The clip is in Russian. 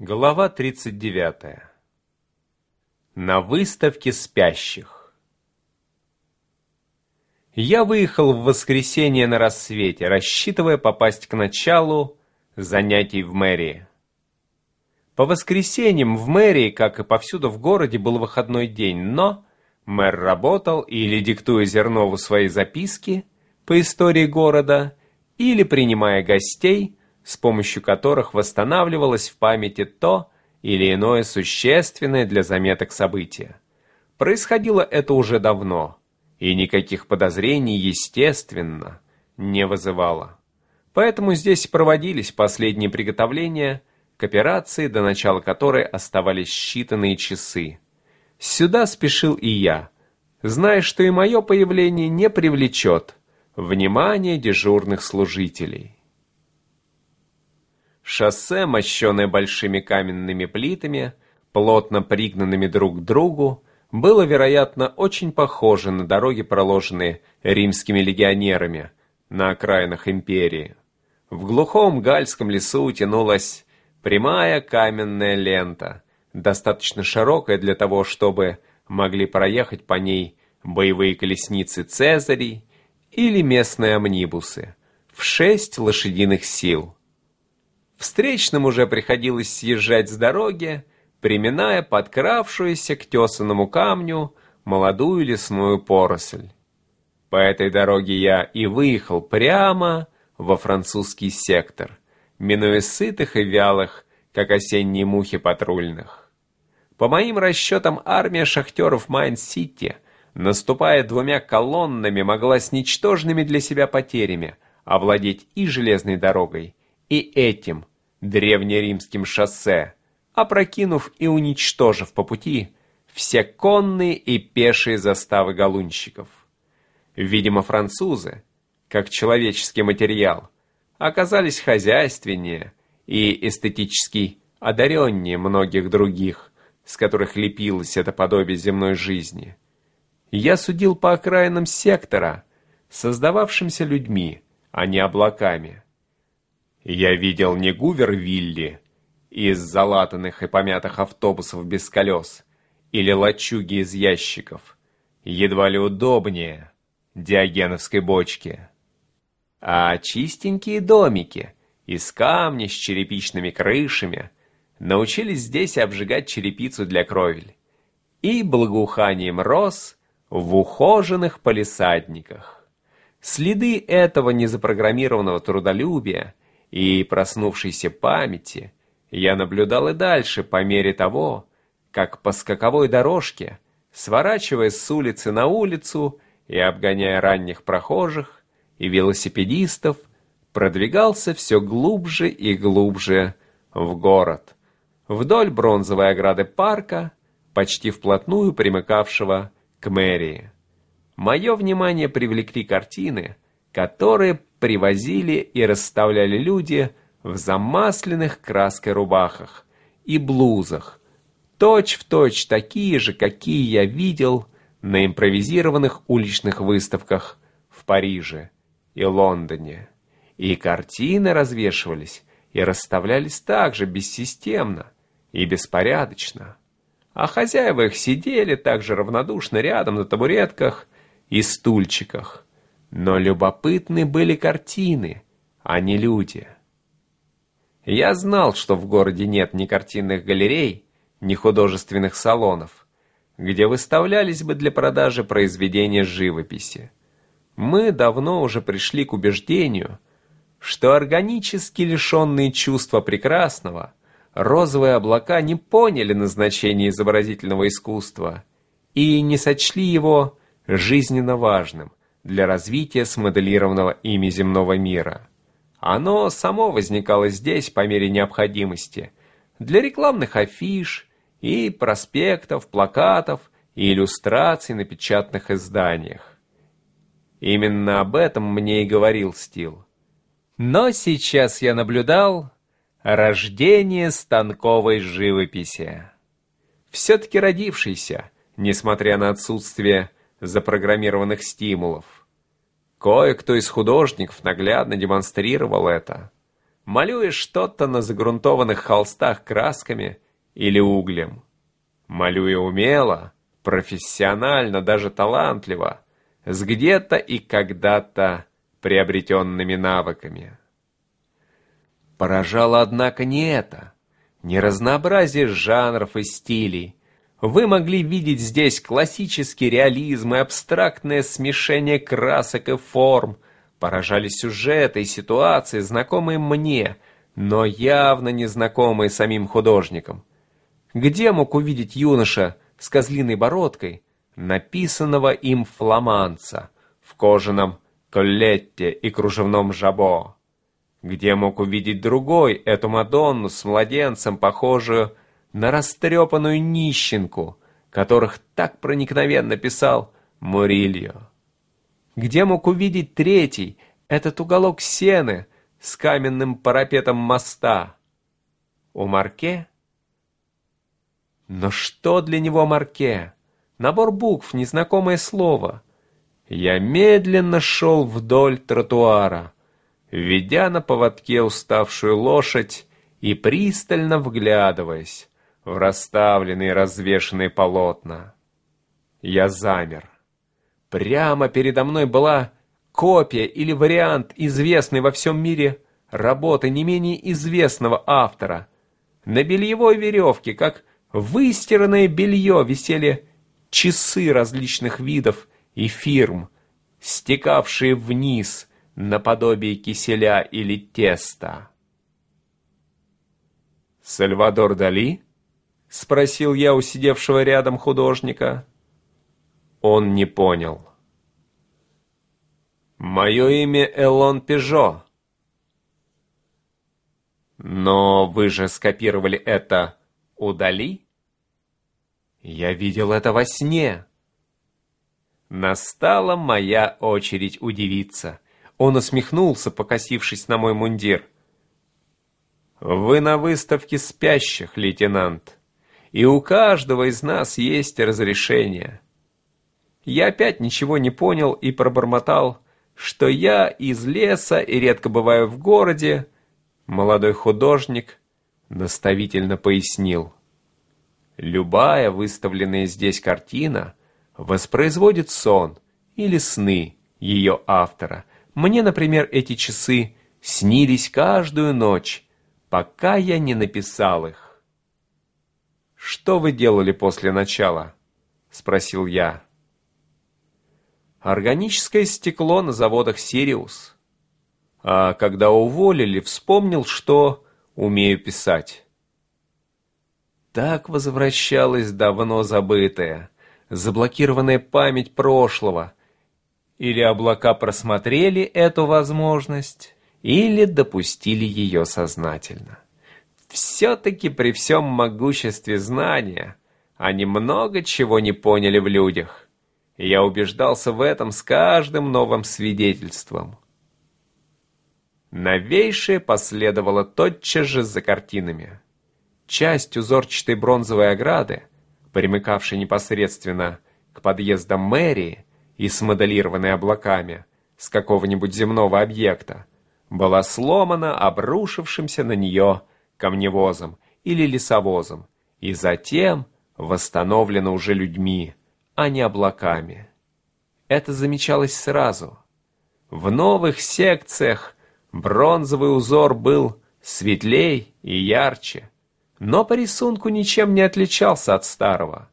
Глава 39. На выставке спящих. Я выехал в воскресенье на рассвете, рассчитывая попасть к началу занятий в мэрии. По воскресеньям в мэрии, как и повсюду в городе, был выходной день, но мэр работал или диктуя Зернову свои записки по истории города, или принимая гостей – с помощью которых восстанавливалось в памяти то или иное существенное для заметок событие. Происходило это уже давно, и никаких подозрений, естественно, не вызывало. Поэтому здесь проводились последние приготовления к операции, до начала которой оставались считанные часы. Сюда спешил и я, зная, что и мое появление не привлечет внимание дежурных служителей. Шоссе, мощенное большими каменными плитами, плотно пригнанными друг к другу, было, вероятно, очень похоже на дороги, проложенные римскими легионерами на окраинах империи. В глухом гальском лесу тянулась прямая каменная лента, достаточно широкая для того, чтобы могли проехать по ней боевые колесницы Цезарей или местные амнибусы в шесть лошадиных сил. Встречным уже приходилось съезжать с дороги, приминая подкравшуюся к тесаному камню молодую лесную поросль. По этой дороге я и выехал прямо во французский сектор, минуя сытых и вялых, как осенние мухи патрульных. По моим расчетам, армия шахтеров Майн-Сити, наступая двумя колоннами, могла с ничтожными для себя потерями овладеть и железной дорогой, и этим древнеримским шоссе, опрокинув и уничтожив по пути все конные и пешие заставы галунщиков. Видимо, французы, как человеческий материал, оказались хозяйственнее и эстетически одареннее многих других, с которых лепилось это подобие земной жизни. Я судил по окраинам сектора, создававшимся людьми, а не облаками – я видел не Гувер-Вилли из залатанных и помятых автобусов без колес или лачуги из ящиков, едва ли удобнее диогеновской бочки, а чистенькие домики из камня с черепичными крышами научились здесь обжигать черепицу для кровель и благоуханием роз в ухоженных полисадниках. Следы этого незапрограммированного трудолюбия – и проснувшейся памяти я наблюдал и дальше по мере того, как по скаковой дорожке, сворачивая с улицы на улицу и обгоняя ранних прохожих и велосипедистов, продвигался все глубже и глубже в город, вдоль бронзовой ограды парка, почти вплотную примыкавшего к мэрии. Мое внимание привлекли картины, которые привозили и расставляли люди в замасленных краской рубахах и блузах, точь-в-точь точь такие же, какие я видел на импровизированных уличных выставках в Париже и Лондоне. И картины развешивались и расставлялись также бессистемно и беспорядочно. А хозяева их сидели также равнодушно рядом на табуретках и стульчиках, но любопытны были картины, а не люди. Я знал, что в городе нет ни картинных галерей, ни художественных салонов, где выставлялись бы для продажи произведения живописи. Мы давно уже пришли к убеждению, что органически лишенные чувства прекрасного, розовые облака не поняли назначения изобразительного искусства и не сочли его жизненно важным, для развития смоделированного ими земного мира. Оно само возникало здесь по мере необходимости, для рекламных афиш и проспектов, плакатов и иллюстраций на печатных изданиях. Именно об этом мне и говорил Стил. Но сейчас я наблюдал рождение станковой живописи. Все-таки родившийся, несмотря на отсутствие запрограммированных стимулов. Кое-кто из художников наглядно демонстрировал это. малюя что-то на загрунтованных холстах красками или углем. Малюя умело, профессионально, даже талантливо, с где-то и когда-то приобретенными навыками. Поражало, однако, не это, не разнообразие жанров и стилей. Вы могли видеть здесь классический реализм и абстрактное смешение красок и форм, поражали сюжеты и ситуации, знакомые мне, но явно незнакомые самим художникам. Где мог увидеть юноша с козлиной бородкой, написанного им фламанца в кожаном коллетте и кружевном жабо? Где мог увидеть другой эту Мадонну с младенцем, похожую на растрепанную нищенку, которых так проникновенно писал Мурильо? Где мог увидеть третий этот уголок сены с каменным парапетом моста? У Марке? Но что для него Марке? Набор букв, незнакомое слово. Я медленно шел вдоль тротуара ведя на поводке уставшую лошадь и пристально вглядываясь в расставленные развешанные полотна. Я замер. Прямо передо мной была копия или вариант известной во всем мире работы не менее известного автора. На бельевой веревке, как выстиранное белье, висели часы различных видов и фирм, стекавшие вниз наподобие киселя или теста. «Сальвадор Дали?» — спросил я у сидевшего рядом художника. Он не понял. «Мое имя Элон Пежо». «Но вы же скопировали это у Дали?» «Я видел это во сне». Настала моя очередь удивиться — он усмехнулся, покосившись на мой мундир. «Вы на выставке спящих, лейтенант, и у каждого из нас есть разрешение». Я опять ничего не понял и пробормотал, что я из леса и редко бываю в городе. Молодой художник наставительно пояснил. Любая выставленная здесь картина воспроизводит сон или сны ее автора – мне, например, эти часы снились каждую ночь, пока я не написал их. «Что вы делали после начала?» — спросил я. «Органическое стекло на заводах «Сириус». А когда уволили, вспомнил, что умею писать. Так возвращалась давно забытая, заблокированная память прошлого — или облака просмотрели эту возможность, или допустили ее сознательно. Все-таки при всем могуществе знания они много чего не поняли в людях. И я убеждался в этом с каждым новым свидетельством. Новейшее последовало тотчас же за картинами. Часть узорчатой бронзовой ограды, примыкавшей непосредственно к подъездам мэрии, и смоделированной облаками с какого-нибудь земного объекта, была сломана обрушившимся на нее камневозом или лесовозом и затем восстановлена уже людьми, а не облаками. Это замечалось сразу. В новых секциях бронзовый узор был светлей и ярче, но по рисунку ничем не отличался от старого.